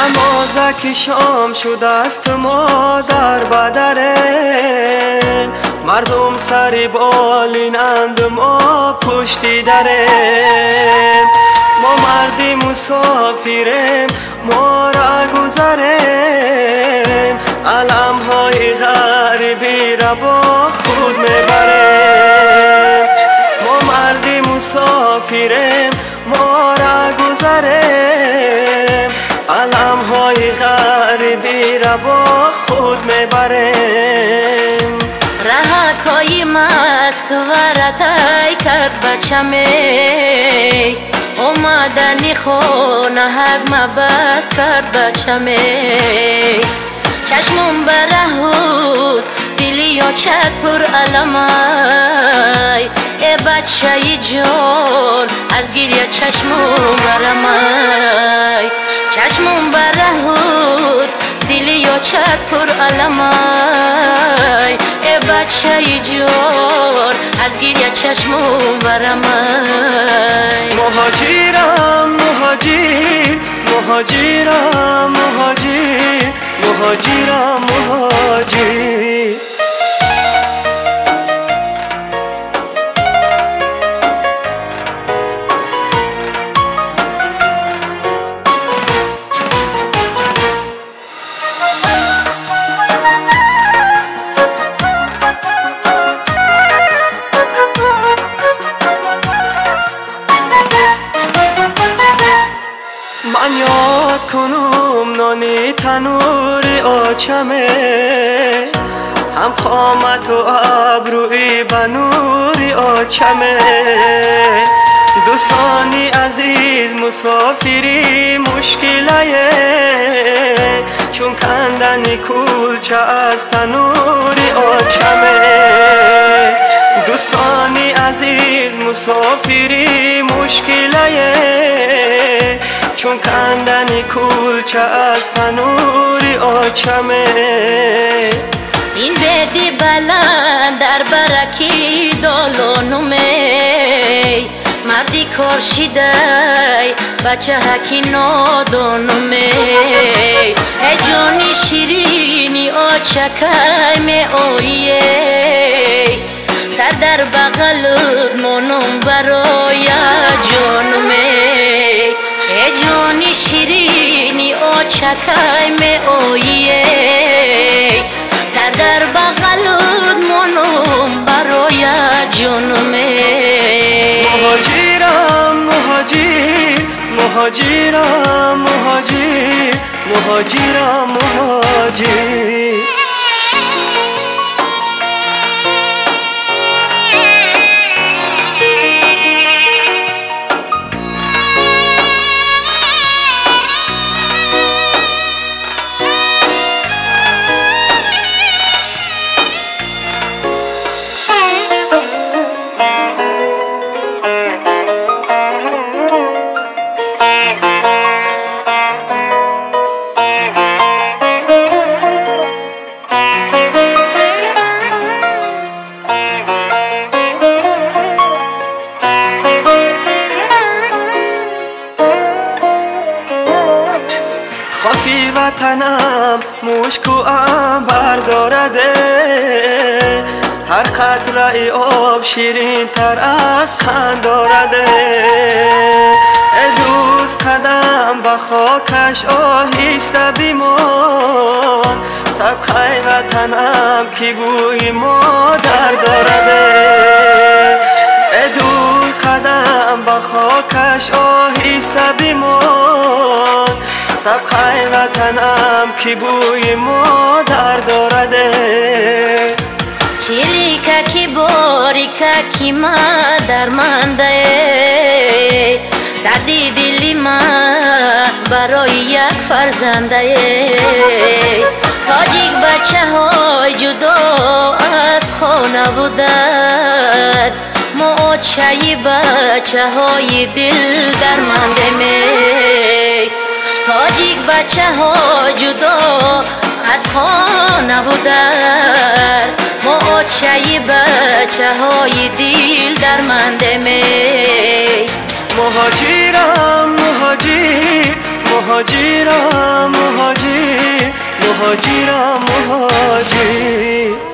نمازک شام شده است ما در بدره مردم سری بالینند ما پشتی دره. ما مردی مسافریم ما را گذریم علم های غریبی را با خود می‌بریم ما مردی مسافریم ما را گذریم علم های غریبی را با خود می‌بریم رهک های مسکو رتای کرد بچمه. اومدنی خونه حق مبس کرد بچمه. چشمم برهود دلی یا چک پر علمای. ای بچه جان از گیریه چشمم برمای چشمم برهود دلی یا چک پر علمای. ای بچه جان از گیریه چشمم برمای. مهاجرم مهاجر مهاجرم مهاجر مهاجرم مهاجر. نانی تنوری آچمه هم خامت و ابروی بنوری آچمه. دوستانی عزیز مسافری مشکله چون کندنی کلچه از تنوری آچمه. دوستانی عزیز مسافری مشکله چون کندنی کلچه از تنوری آچمه. این بدی بلند در برکی دالانومی مردی کارشیده بچه هکی نادانومی ای جانی شیرینی آچکای می آیه. سر در بغلت آچکای می آیه سر در بغلت مانم برای جانومی مهاجرم مهاجر مهاجرم مهاجر مهاجرم مهاجر. وطنم مشکو ام بردارده. هر قطره آب شیرین تر از خند دارده. دوست قدم به خاکش آهسته بیمان صدقه وطنم کی بوی مادر دارده. دوست قدم به خاکش آهسته بیمان лабхай ватанам ки бӯи модар дораде чилика ки борика ки мадармандае дарди дили ман барои як фарзандае тоҷик бачаҳои ҷудо аз хона будад мочаи бачаҳои дил дармандеме تا بچه ها جدا از خانه و در. ما آچه بچه های دیل در منده می. مهاجرم مهاجر مهاجرم مهاجر مهاجرم مهاجر.